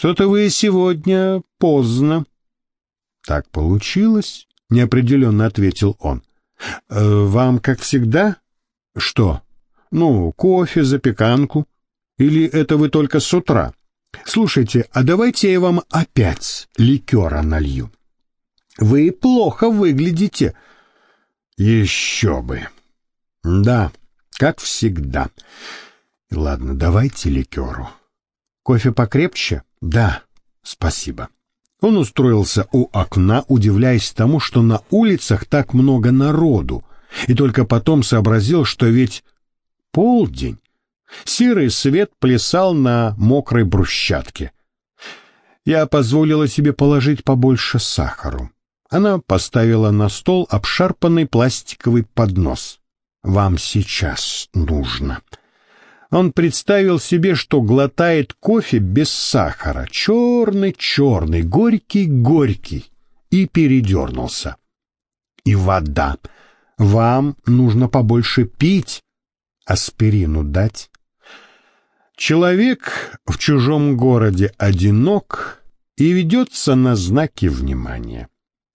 Что-то вы сегодня поздно. Так получилось, неопределенно ответил он. «Э, вам, как всегда? Что? Ну, кофе, запеканку. Или это вы только с утра? Слушайте, а давайте я вам опять ликера налью. Вы плохо выглядите. Еще бы. Да, как всегда. Ладно, давайте ликеру. Кофе покрепче? Да, спасибо. Он устроился у окна, удивляясь тому, что на улицах так много народу, и только потом сообразил, что ведь полдень. Серый свет плясал на мокрой брусчатке. Я позволила себе положить побольше сахару. Она поставила на стол обшарпанный пластиковый поднос. «Вам сейчас нужно». Он представил себе, что глотает кофе без сахара, черный-черный, горький-горький, и передернулся. И вода. Вам нужно побольше пить, аспирину дать. Человек в чужом городе одинок и ведется на знаки внимания.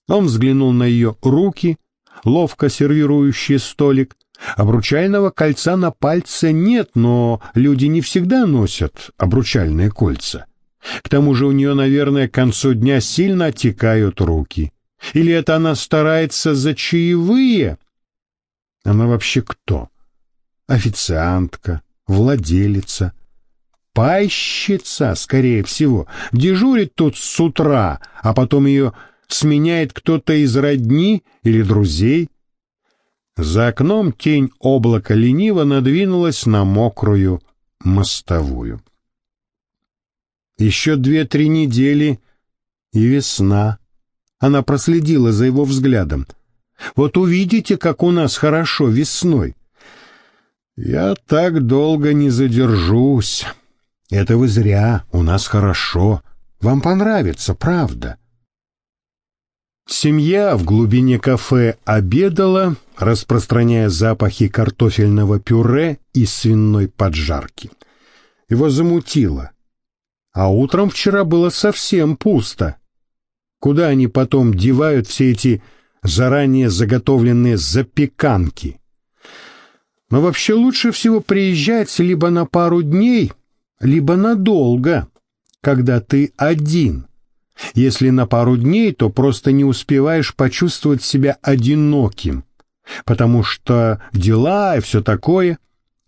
Он взглянул на ее руки, ловко сервирующие столик. Обручального кольца на пальце нет, но люди не всегда носят обручальные кольца. К тому же у нее, наверное, к концу дня сильно отекают руки. Или это она старается за чаевые? Она вообще кто? Официантка, владелица, пайщица, скорее всего, дежурит тут с утра, а потом ее сменяет кто-то из родни или друзей. За окном тень облака лениво надвинулась на мокрую мостовую. Еще две-три недели и весна. Она проследила за его взглядом. Вот увидите, как у нас хорошо весной. Я так долго не задержусь. Это вы зря, у нас хорошо. Вам понравится, правда. Семья в глубине кафе обедала, распространяя запахи картофельного пюре и свиной поджарки. Его замутило. А утром вчера было совсем пусто. Куда они потом девают все эти заранее заготовленные запеканки? Но вообще лучше всего приезжать либо на пару дней, либо надолго, когда ты один. Если на пару дней, то просто не успеваешь почувствовать себя одиноким, потому что дела и все такое.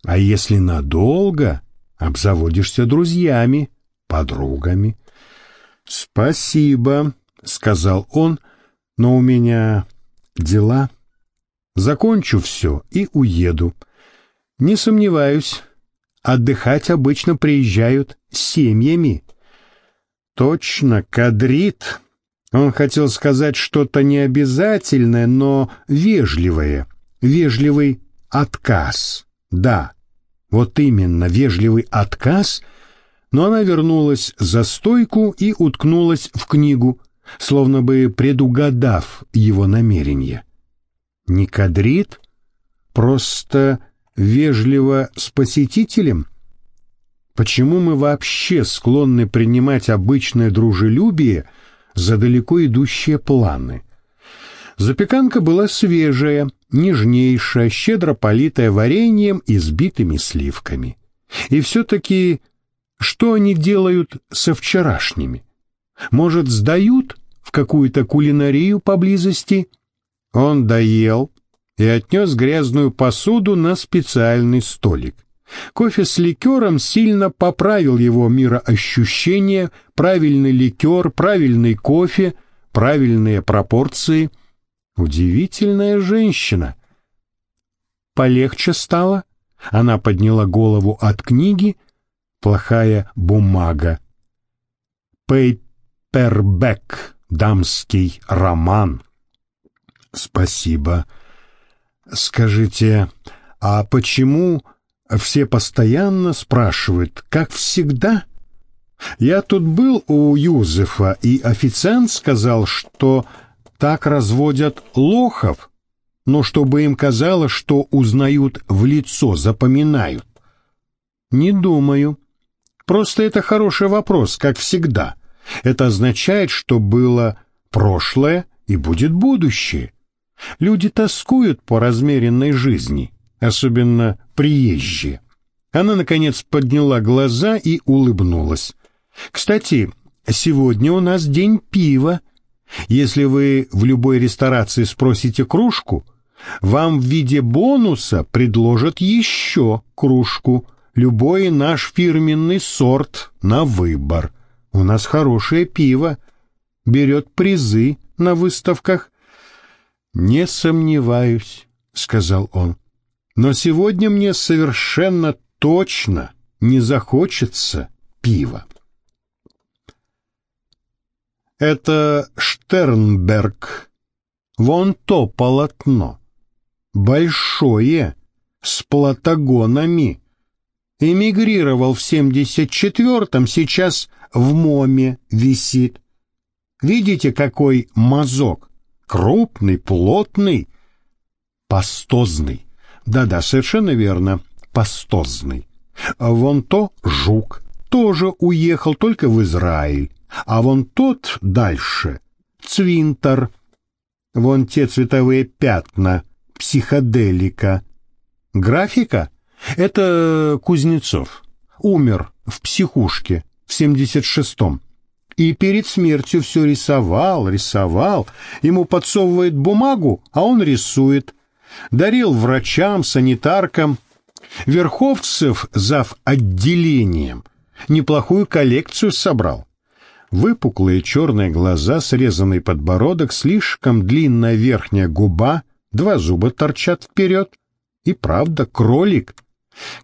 А если надолго, обзаводишься друзьями, подругами. «Спасибо», — сказал он, — «но у меня дела. Закончу все и уеду. Не сомневаюсь, отдыхать обычно приезжают семьями. Точно, кадрит. Он хотел сказать что-то необязательное, но вежливое. Вежливый отказ. Да, вот именно, вежливый отказ, но она вернулась за стойку и уткнулась в книгу, словно бы предугадав его намерение. Не кадрит, просто вежливо с посетителем? Почему мы вообще склонны принимать обычное дружелюбие за далеко идущие планы? Запеканка была свежая, нежнейшая, щедро политая вареньем и сбитыми сливками. И все-таки что они делают со вчерашними? Может, сдают в какую-то кулинарию поблизости? Он доел, и отнес грязную посуду на специальный столик. Кофе с ликером сильно поправил его мироощущение, правильный ликер, правильный кофе, правильные пропорции. Удивительная женщина. Полегче стало. Она подняла голову от книги. Плохая бумага. Пейпербэк. Дамский роман. Спасибо. Скажите, а почему все постоянно спрашивают, как всегда? Я тут был у Юзефа, и официант сказал, что так разводят лохов, но чтобы им казалось, что узнают в лицо, запоминают. Не думаю. Просто это хороший вопрос, как всегда. Это означает, что было прошлое и будет будущее. Люди тоскуют по размеренной жизни, особенно приезжие. Она, наконец, подняла глаза и улыбнулась. «Кстати, сегодня у нас день пива. Если вы в любой ресторации спросите кружку, вам в виде бонуса предложат еще кружку, любой наш фирменный сорт на выбор. У нас хорошее пиво, берет призы на выставках. «Не сомневаюсь», — сказал он, — «но сегодня мне совершенно точно не захочется пива». Это Штернберг. Вон то полотно. Большое, с платагонами. Эмигрировал в семьдесят четвертом, сейчас в МОМе висит. Видите, какой мазок? Крупный, плотный, пастозный. Да-да, совершенно верно, пастозный. А вон то жук, тоже уехал только в Израиль. А вон тот дальше — цвинтар. Вон те цветовые пятна, психоделика. Графика — это Кузнецов. Умер в психушке в семьдесят шестом. И перед смертью все рисовал, рисовал. Ему подсовывает бумагу, а он рисует. Дарил врачам, санитаркам. Верховцев зав. отделением неплохую коллекцию собрал. Выпуклые черные глаза, срезанный подбородок, слишком длинная верхняя губа, два зуба торчат вперед. И правда, кролик.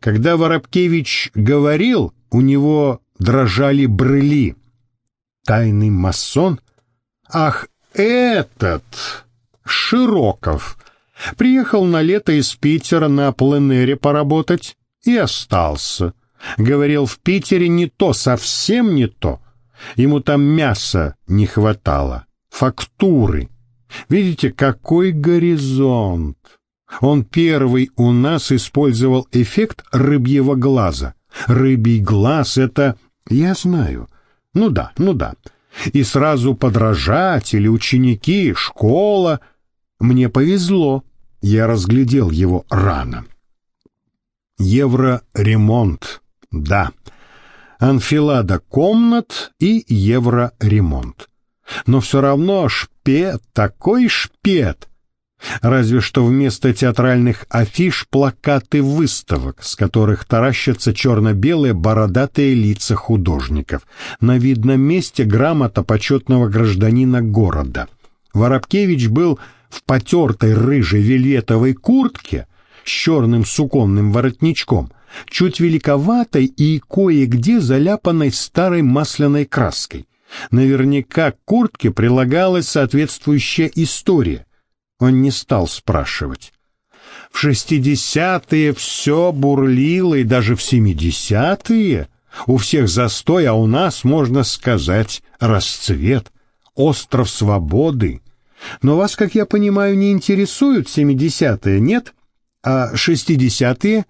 Когда Воробкевич говорил, у него дрожали брыли. Тайный масон? Ах, этот! Широков! Приехал на лето из Питера на пленэре поработать и остался. Говорил, в Питере не то, совсем не то. Ему там мяса не хватало, фактуры. Видите, какой горизонт! Он первый у нас использовал эффект рыбьего глаза. Рыбий глаз — это... Я знаю. Ну да, ну да. И сразу подражатели, ученики, школа. Мне повезло. Я разглядел его рано. Евроремонт. Да. Анфилада комнат и евроремонт. Но все равно шпет, такой шпет — Разве что вместо театральных афиш плакаты выставок, с которых таращатся черно-белые бородатые лица художников. На видном месте грамота почетного гражданина города. Воробкевич был в потертой рыжей вельветовой куртке с черным суконным воротничком, чуть великоватой и кое-где заляпанной старой масляной краской. Наверняка к куртке прилагалась соответствующая история — он не стал спрашивать. В шестидесятые все бурлило, и даже в семидесятые. У всех застой, а у нас, можно сказать, расцвет, остров свободы. Но вас, как я понимаю, не интересуют семидесятые, нет? А шестидесятые?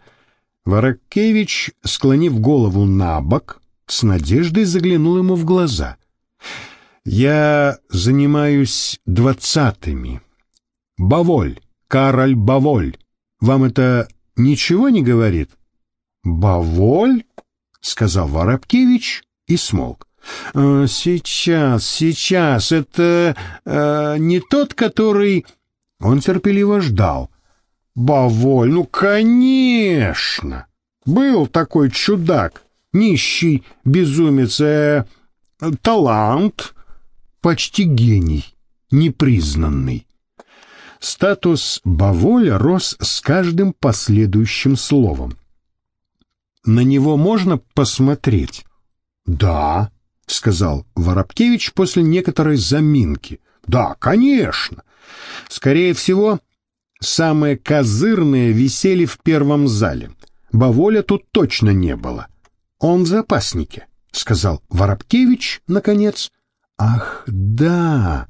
Вороккевич, склонив голову на бок, с надеждой заглянул ему в глаза. «Я занимаюсь двадцатыми», Баволь, Кароль Баволь. Вам это ничего не говорит? Баволь? сказал Воробкевич и смолк. «Э, сейчас, сейчас, это э, не тот, который... Он терпеливо ждал. Баволь, ну, конечно! Был такой чудак, нищий безумец, э, талант, почти гений, непризнанный. Статус Баволя рос с каждым последующим словом. «На него можно посмотреть?» «Да», — сказал Воробкевич после некоторой заминки. «Да, конечно. Скорее всего, самые козырные висели в первом зале. Баволя тут точно не было. Он в запаснике», — сказал Воробкевич, наконец. «Ах, да!»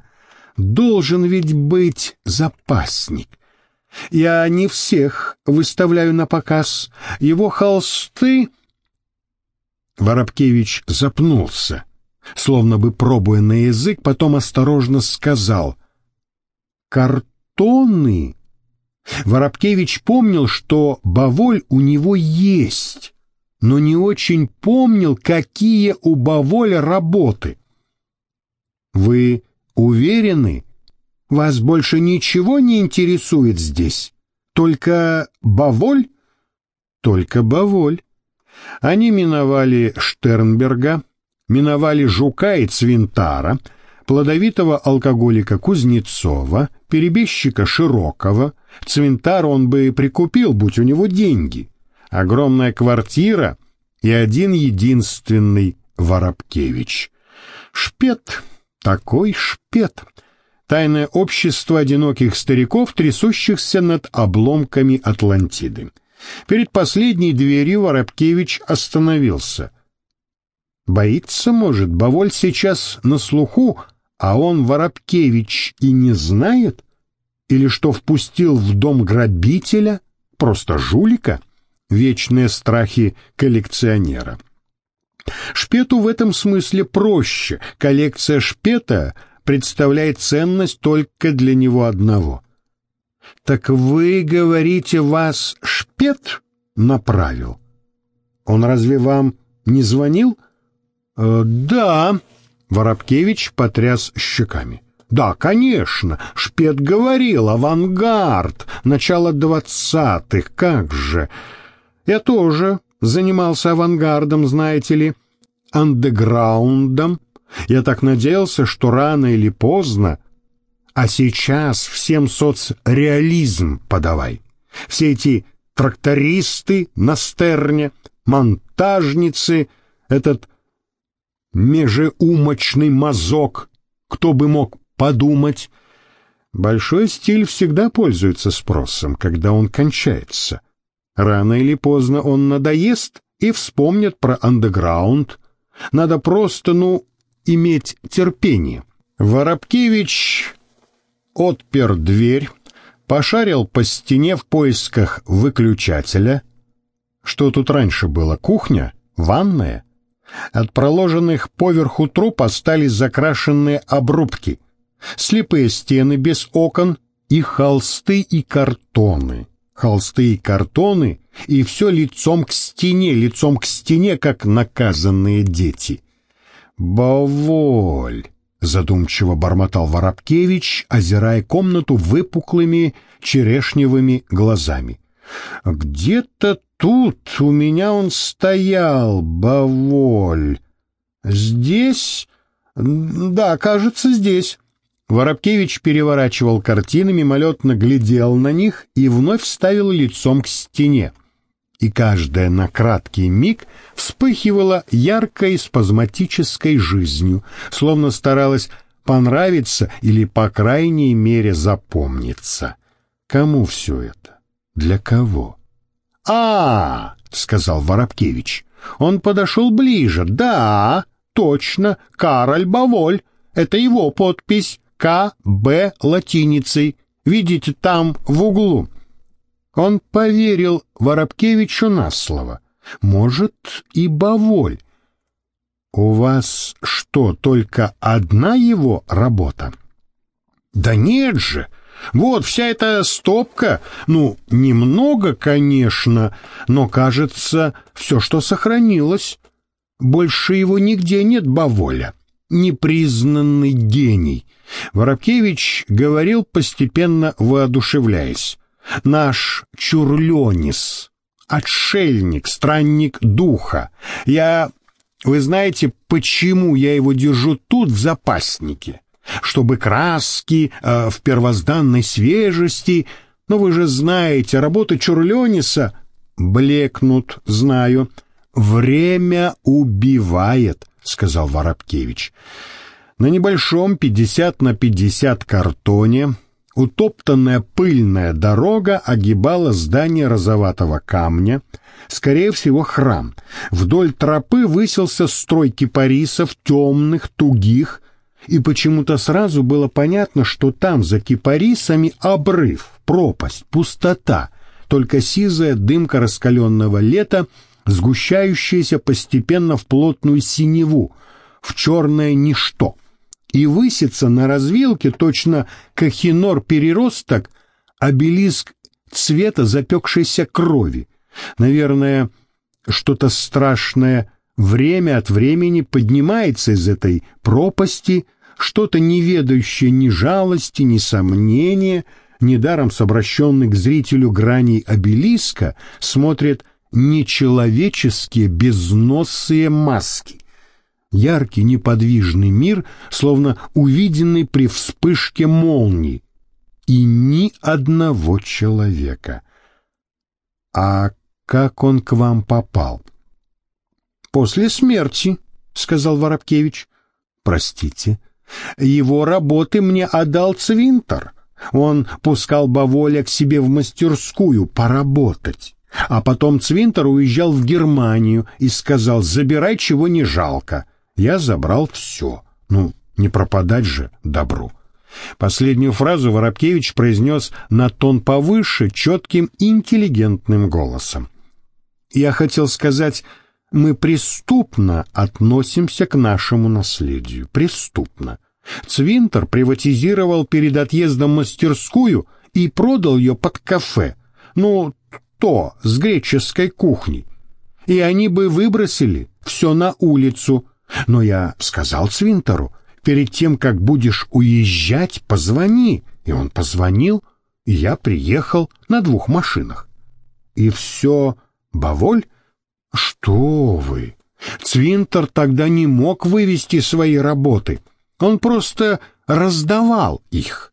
должен ведь быть запасник. Я не всех выставляю на показ. Его холсты... Воробкевич запнулся, словно бы пробуя на язык, потом осторожно сказал «Картоны». Воробкевич помнил, что баволь у него есть, но не очень помнил, какие у баволя работы. «Вы уверены? Вас больше ничего не интересует здесь? Только баволь?» «Только баволь». Они миновали Штернберга, миновали Жука и Цвинтара, плодовитого алкоголика Кузнецова, перебежчика Широкого. Цвинтар он бы прикупил, будь у него деньги. Огромная квартира и один единственный Воробкевич. Шпет, такой шпет. Тайное общество одиноких стариков, трясущихся над обломками Атлантиды. Перед последней дверью Воробкевич остановился. Боится, может, Баволь сейчас на слуху, а он, Воробкевич, и не знает? Или что впустил в дом грабителя, просто жулика? Вечные страхи коллекционера. Шпету в этом смысле проще. Коллекция Шпета представляет ценность только для него одного. «Так вы, говорите, вас шпет направил? Он разве вам не звонил?» э, «Да», — Воробкевич потряс щеками. «Да, конечно, шпет говорил, авангард, начало двадцатых, как же. Я тоже занимался авангардом, знаете ли, андеграундом. Я так надеялся, что рано или поздно а сейчас всем соцреализм подавай. Все эти трактористы на стерне, монтажницы, этот межеумочный мазок, кто бы мог подумать. Большой стиль всегда пользуется спросом, когда он кончается. Рано или поздно он надоест и вспомнят про андеграунд. Надо просто, ну, иметь терпение. Воробкевич отпер дверь, пошарил по стене в поисках выключателя. Что тут раньше было, кухня, ванная? От проложенных поверху труб остались закрашенные обрубки, слепые стены без окон и холсты и картоны. Холсты и картоны, и все лицом к стене, лицом к стене, как наказанные дети. Баволь! Задумчиво бормотал Воробкевич, озирая комнату выпуклыми черешневыми глазами. Где-то тут у меня он стоял, баволь. Здесь? Да, кажется, здесь. Воробкевич переворачивал картины, мимолетно глядел на них и вновь ставил лицом к стене. И каждая на краткий миг вспыхивала яркой спазматической жизнью, словно старалась понравиться или, по крайней мере, запомниться. Кому все это? Для кого? а, -а, -а сказал Воробкевич. Он подошел ближе. «Да, точно, Кароль Баволь. Это его подпись. К.Б. латиницей. Видите, там, в углу». Он поверил Воробкевичу на слово. Может, и Баволь. У вас что, только одна его работа? Да нет же! Вот вся эта стопка, ну, немного, конечно, но, кажется, все, что сохранилось. Больше его нигде нет, Баволя. Непризнанный гений. Воробкевич говорил, постепенно воодушевляясь. Наш Чурленис, отшельник, странник духа. Я... Вы знаете, почему я его держу тут в запаснике? Чтобы краски э, в первозданной свежести... Но вы же знаете, работы Чурлениса блекнут, знаю. Время убивает, сказал Воробкевич. На небольшом пятьдесят на пятьдесят картоне Утоптанная пыльная дорога огибала здание розоватого камня, скорее всего, храм. Вдоль тропы высился строй кипарисов, темных, тугих, и почему-то сразу было понятно, что там за кипарисами обрыв, пропасть, пустота, только сизая дымка раскаленного лета сгущающееся постепенно в плотную синеву, в черное ничто, и высится на развилке точно кахинор-переросток, обелиск цвета запекшейся крови. Наверное, что-то страшное время от времени поднимается из этой пропасти, что-то не ведающее ни жалости, ни сомнения, недаром с обращенной к зрителю граней обелиска смотрит нечеловеческие безносые маски. Яркий неподвижный мир, словно увиденный при вспышке молнии, и ни одного человека. А как он к вам попал? После смерти, сказал Воробкевич. Простите, его работы мне отдал Цвинтер. Он пускал Баволя к себе в мастерскую поработать. А потом Цвинтер уезжал в Германию и сказал, забирай, чего не жалко. Я забрал все. Ну, не пропадать же добру. Последнюю фразу Воробкевич произнес на тон повыше, четким, интеллигентным голосом. Я хотел сказать, мы преступно относимся к нашему наследию. Преступно. Цвинтер приватизировал перед отъездом мастерскую и продал ее под кафе. Ну, то, с греческой кухней. И они бы выбросили все на улицу. Но я сказал Цвинтеру, перед тем, как будешь уезжать, позвони. И он позвонил, и я приехал на двух машинах. И все, Баволь? Что вы? Цвинтер тогда не мог вывести свои работы. Он просто раздавал их.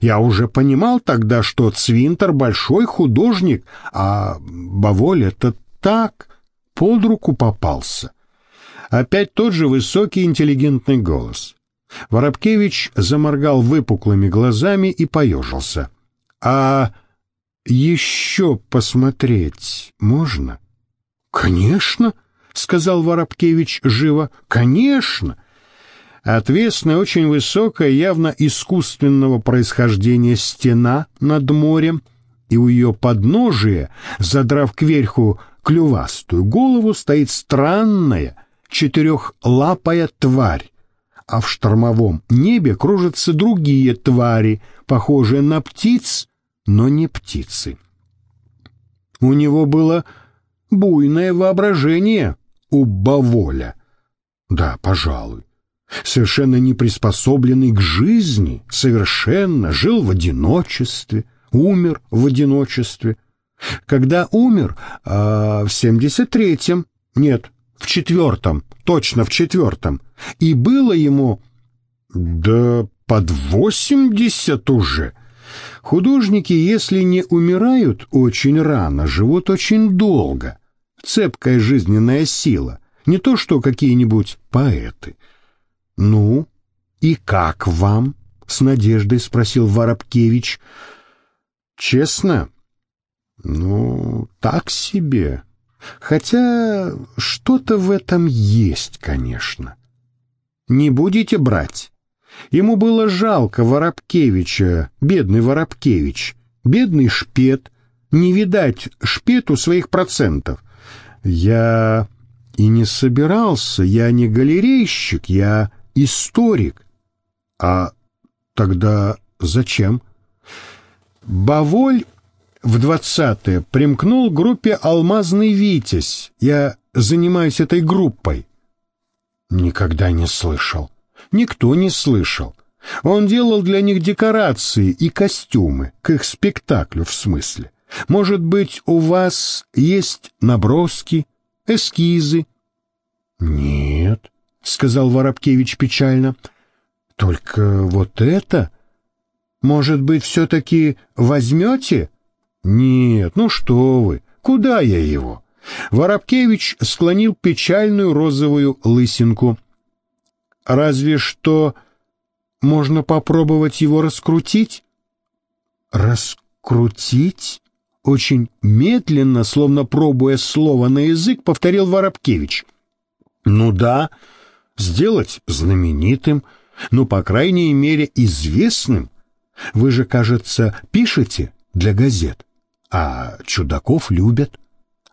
Я уже понимал тогда, что Цвинтер большой художник, а Баволь это так, под руку попался. Опять тот же высокий интеллигентный голос. Воробкевич заморгал выпуклыми глазами и поежился. «А еще посмотреть можно?» «Конечно», — сказал Воробкевич живо, — «конечно». Отвесная, очень высокая, явно искусственного происхождения стена над морем, и у ее подножия, задрав кверху клювастую голову, стоит странная, четырехлапая тварь, а в штормовом небе кружатся другие твари, похожие на птиц, но не птицы. У него было буйное воображение у Баволя. Да, пожалуй. Совершенно не приспособленный к жизни, совершенно жил в одиночестве, умер в одиночестве. Когда умер? А в семьдесят третьем. Нет, в четвертом, точно в четвертом, и было ему, да под восемьдесят уже. Художники, если не умирают очень рано, живут очень долго. Цепкая жизненная сила, не то что какие-нибудь поэты. «Ну, и как вам?» — с надеждой спросил Воробкевич. «Честно?» «Ну, так себе», Хотя что-то в этом есть, конечно. Не будете брать? Ему было жалко Воробкевича, бедный Воробкевич, бедный шпет, не видать шпету своих процентов. Я и не собирался, я не галерейщик, я историк. А тогда зачем? Баволь в двадцатые примкнул к группе «Алмазный Витязь». Я занимаюсь этой группой. Никогда не слышал. Никто не слышал. Он делал для них декорации и костюмы, к их спектаклю в смысле. Может быть, у вас есть наброски, эскизы? Нет, сказал Воробкевич печально. Только вот это... Может быть, все-таки возьмете? Нет, ну что вы, куда я его? Воробкевич склонил печальную розовую лысинку. Разве что можно попробовать его раскрутить? Раскрутить? Очень медленно, словно пробуя слово на язык, повторил Воробкевич. Ну да, сделать знаменитым, ну, по крайней мере, известным. Вы же, кажется, пишете для газет. А чудаков любят.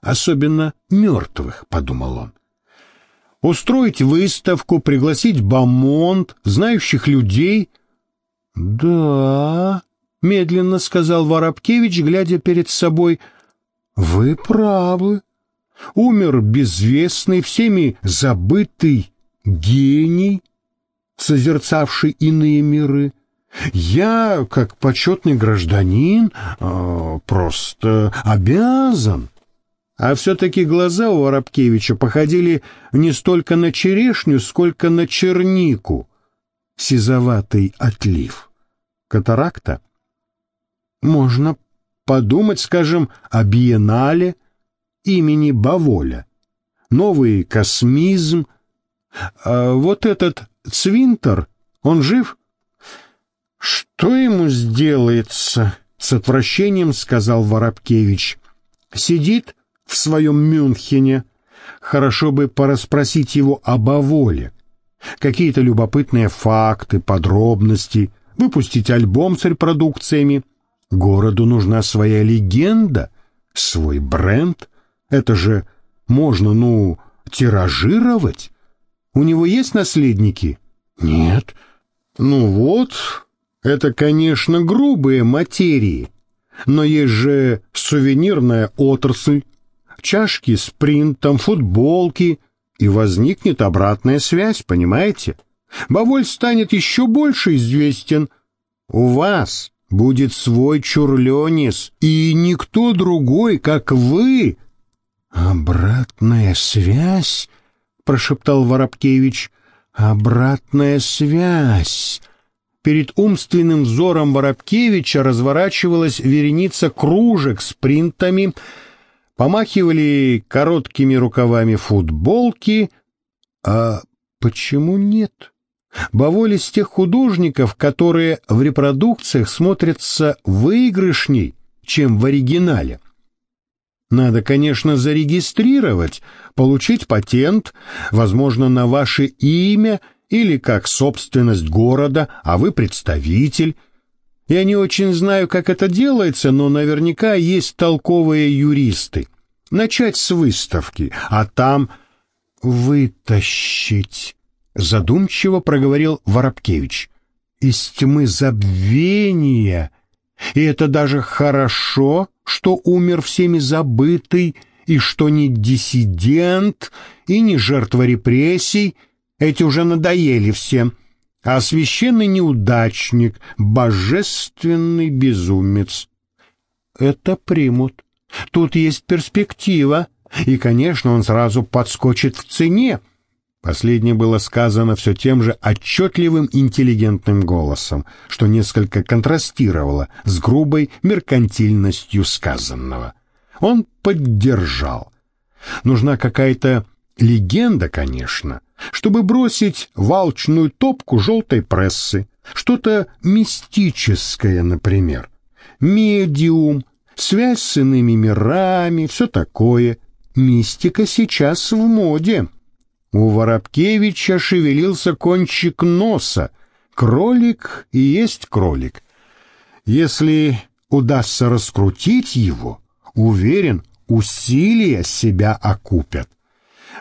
особенно мертвых, — подумал он. Устроить выставку, пригласить бомонд, знающих людей. — Да, — медленно сказал Воробкевич, глядя перед собой, — вы правы. Умер безвестный, всеми забытый гений, созерцавший иные миры. Я, как почетный гражданин, э, просто обязан. А все-таки глаза у Воробкевича походили не столько на черешню, сколько на чернику. Сизоватый отлив. Катаракта? Можно подумать, скажем, о биеннале имени Баволя. Новый космизм. А вот этот Цвинтер, он жив? Что ему сделается? С отвращением сказал Воробкевич. Сидит в своем Мюнхене. Хорошо бы порасспросить его об Аволе. Какие-то любопытные факты, подробности, выпустить альбом с репродукциями. Городу нужна своя легенда, свой бренд. Это же можно, ну, тиражировать. У него есть наследники? Нет. Ну вот, это, конечно, грубые материи, но есть же сувенирная отрасль, чашки с принтом, футболки, и возникнет обратная связь, понимаете? Баволь станет еще больше известен. У вас будет свой чурленис, и никто другой, как вы. «Обратная связь?» — прошептал Воробкевич. «Обратная связь!» Перед умственным взором Воробкевича разворачивалась вереница кружек с принтами, помахивали короткими рукавами футболки. А почему нет? Баволь из тех художников, которые в репродукциях смотрятся выигрышней, чем в оригинале. Надо, конечно, зарегистрировать, получить патент, возможно, на ваше имя или как собственность города, а вы представитель. Я не очень знаю, как это делается, но наверняка есть толковые юристы. Начать с выставки, а там вытащить, задумчиво проговорил Воробкевич. Из тьмы забвения. И это даже хорошо, что умер всеми забытый, и что не диссидент, и не жертва репрессий, эти уже надоели всем, а священный неудачник, божественный безумец. Это примут. Тут есть перспектива, и, конечно, он сразу подскочит в цене. Последнее было сказано все тем же отчетливым интеллигентным голосом, что несколько контрастировало с грубой меркантильностью сказанного. Он поддержал. Нужна какая-то легенда, конечно, чтобы бросить валчную топку желтой прессы, что-то мистическое, например. Медиум, связь с иными мирами, все такое. Мистика сейчас в моде. У Воробкевича шевелился кончик носа. Кролик и есть кролик. Если удастся раскрутить его, уверен, усилия себя окупят.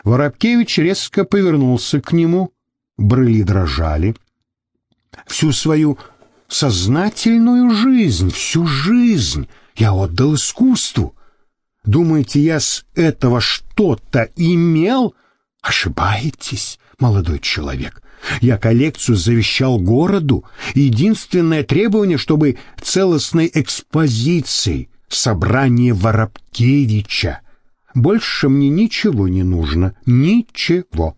Воробкевич резко повернулся к нему, брыли дрожали. Всю свою сознательную жизнь, всю жизнь я отдал искусству. Думаете, я с этого что-то имел? Ошибаетесь, молодой человек. Я коллекцию завещал городу. Единственное требование, чтобы целостной экспозицией собрание Воробкевича. Больше мне ничего не нужно, ничего.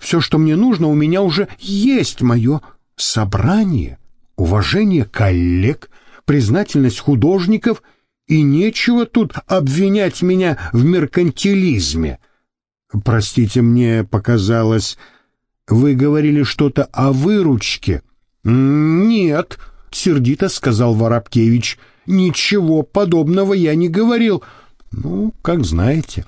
Все, что мне нужно, у меня уже есть мое собрание, уважение коллег, признательность художников, и нечего тут обвинять меня в меркантилизме. Простите, мне показалось, вы говорили что-то о выручке. Нет, сердито сказал Воробкевич. Ничего подобного я не говорил. Ну, как знаете.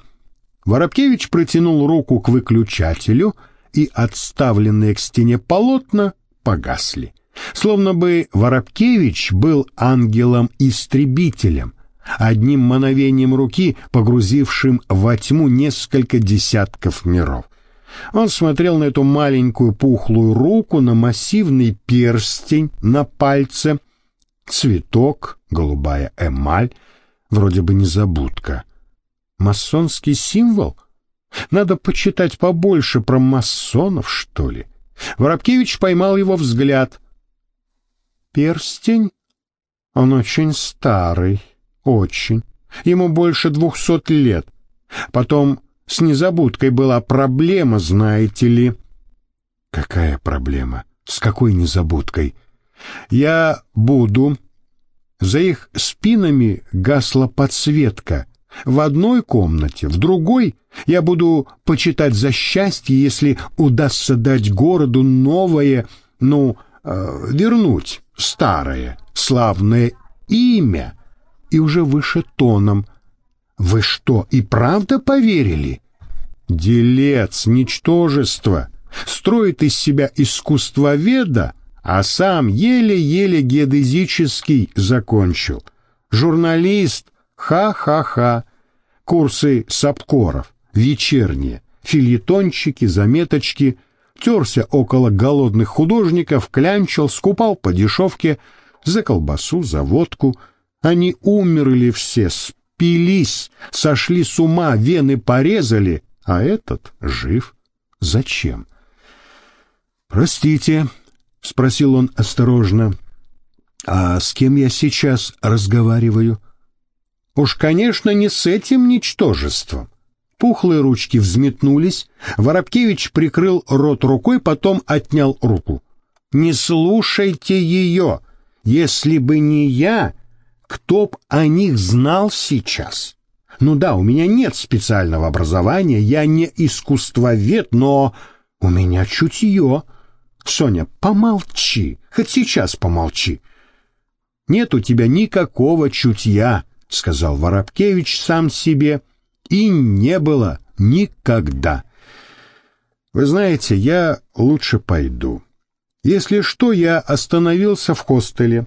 Воробкевич протянул руку к выключателю, и отставленные к стене полотна погасли. Словно бы Воробкевич был ангелом-истребителем, одним мановением руки, погрузившим во тьму несколько десятков миров. Он смотрел на эту маленькую пухлую руку, на массивный перстень на пальце, цветок, голубая эмаль, вроде бы незабудка. Масонский символ? Надо почитать побольше про масонов, что ли. Воробкевич поймал его взгляд. Перстень? Он очень старый, очень. Ему больше двухсот лет. Потом с незабудкой была проблема, знаете ли. Какая проблема? С какой незабудкой? Я буду... За их спинами гасла подсветка. В одной комнате, в другой я буду почитать за счастье, если удастся дать городу новое, ну, э, вернуть старое, славное имя и уже выше тоном. Вы что, и правда поверили? Делец, ничтожество, строит из себя искусствоведа, а сам еле-еле геодезический закончил. Журналист, ха-ха-ха. Курсы сапкоров, вечерние, фильетончики, заметочки. Терся около голодных художников, клянчил, скупал по дешевке за колбасу, за водку. Они умерли все, спились, сошли с ума, вены порезали, а этот жив. Зачем? «Простите», — спросил он осторожно, — «а с кем я сейчас разговариваю?» «Уж, конечно, не с этим ничтожеством». Пухлые ручки взметнулись, Воробкевич прикрыл рот рукой, потом отнял руку. «Не слушайте ее! Если бы не я, кто б о них знал сейчас?» Ну да, у меня нет специального образования, я не искусствовед, но у меня чутье. Соня, помолчи, хоть сейчас помолчи. Нет у тебя никакого чутья, сказал Воробкевич сам себе, и не было никогда. Вы знаете, я лучше пойду. Если что, я остановился в хостеле.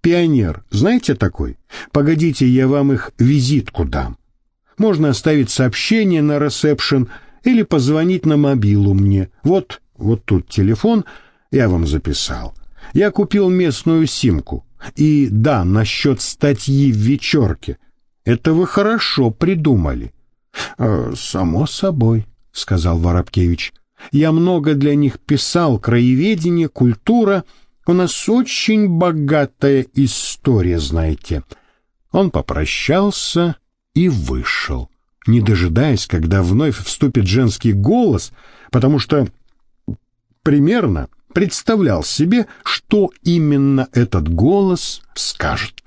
Пионер, знаете такой? Погодите, я вам их визитку дам. Можно оставить сообщение на ресепшн или позвонить на мобилу мне. Вот, вот тут телефон, я вам записал. Я купил местную симку. И да, насчет статьи в вечерке. Это вы хорошо придумали. «Э, «Само собой», — сказал Воробкевич. «Я много для них писал, краеведение, культура. У нас очень богатая история, знаете». Он попрощался и вышел, не дожидаясь, когда вновь вступит женский голос, потому что примерно представлял себе, что именно этот голос скажет.